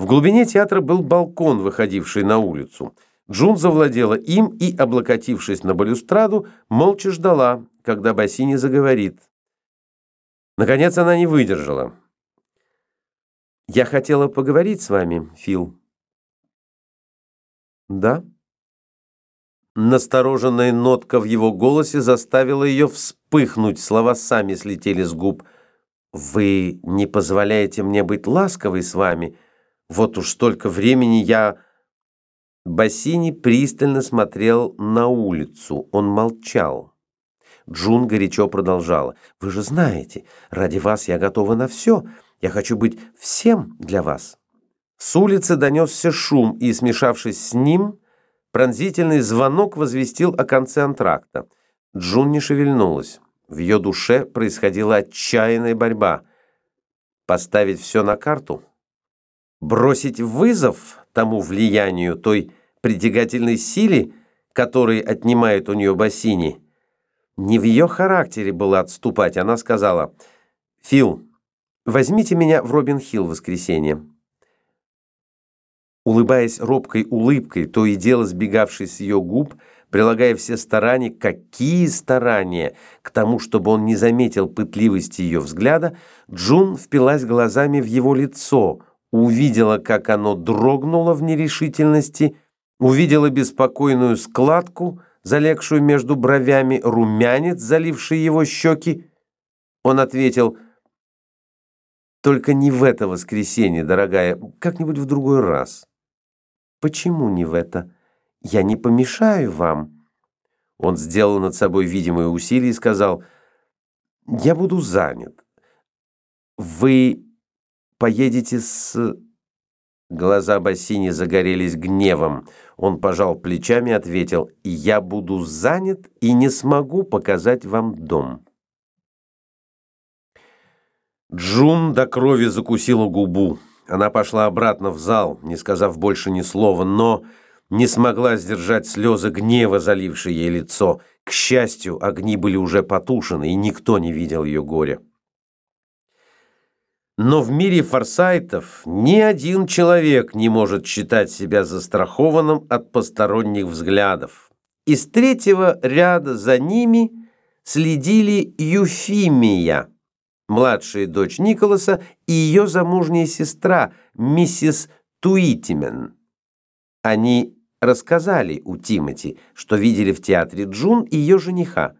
В глубине театра был балкон, выходивший на улицу. Джун завладела им и, облокотившись на балюстраду, молча ждала, когда Бассини заговорит. Наконец она не выдержала. «Я хотела поговорить с вами, Фил». «Да?» Настороженная нотка в его голосе заставила ее вспыхнуть, слова сами слетели с губ. «Вы не позволяете мне быть ласковой с вами? Вот уж столько времени я...» Бассини пристально смотрел на улицу. Он молчал. Джун горячо продолжала. «Вы же знаете, ради вас я готова на все. Я хочу быть всем для вас». С улицы донесся шум, и, смешавшись с ним, пронзительный звонок возвестил о конце антракта. Джун не шевельнулась. В ее душе происходила отчаянная борьба. Поставить все на карту? Бросить вызов тому влиянию, той притягательной силе, которой отнимает у нее Бассини? Не в ее характере было отступать. Она сказала, «Фил, возьмите меня в Робин-Хилл в воскресенье». Улыбаясь робкой улыбкой, то и дело сбегавшей с ее губ, прилагая все старания, какие старания, к тому, чтобы он не заметил пытливости ее взгляда, Джун впилась глазами в его лицо, увидела, как оно дрогнуло в нерешительности, увидела беспокойную складку, залегшую между бровями, румянец, заливший его щеки. Он ответил, «Только не в это воскресенье, дорогая, как-нибудь в другой раз». «Почему не в это? Я не помешаю вам». Он сделал над собой видимое усилие и сказал, «Я буду занят. Вы поедете с...» Глаза Бассини загорелись гневом. Он пожал плечами и ответил, «Я буду занят и не смогу показать вам дом». Джун до крови закусила губу. Она пошла обратно в зал, не сказав больше ни слова, но не смогла сдержать слезы гнева, залившие ей лицо. К счастью, огни были уже потушены, и никто не видел ее горя. Но в мире форсайтов ни один человек не может считать себя застрахованным от посторонних взглядов. Из третьего ряда за ними следили Юфимия, младшая дочь Николаса, и ее замужняя сестра, миссис Туитимен. Они рассказали у Тимати, что видели в театре Джун и ее жениха.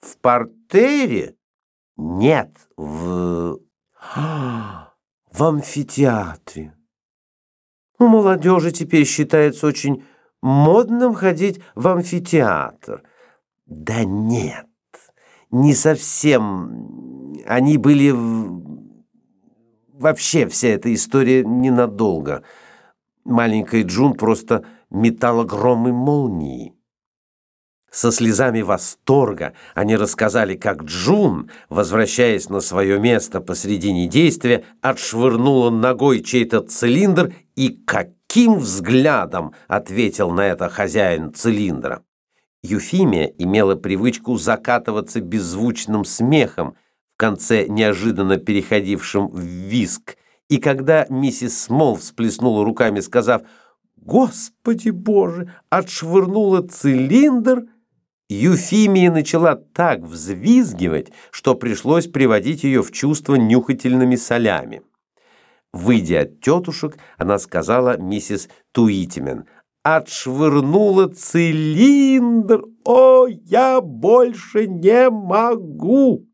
В портере? Нет, в... в амфитеатре. У молодежи теперь считается очень модным ходить в амфитеатр. Да нет, не совсем они были... Вообще вся эта история ненадолго. Маленькая Джун просто метала громы молнии. Со слезами восторга они рассказали, как Джун, возвращаясь на свое место посредине действия, отшвырнула ногой чей-то цилиндр и каким взглядом ответил на это хозяин цилиндра. Юфимия имела привычку закатываться беззвучным смехом, в конце неожиданно переходившим в виск, и когда миссис Смол всплеснула руками, сказав «Господи Боже!», отшвырнула цилиндр, Юфимия начала так взвизгивать, что пришлось приводить ее в чувство нюхательными солями. Выйдя от тетушек, она сказала миссис Туитимен, «Отшвырнула цилиндр! О, я больше не могу!»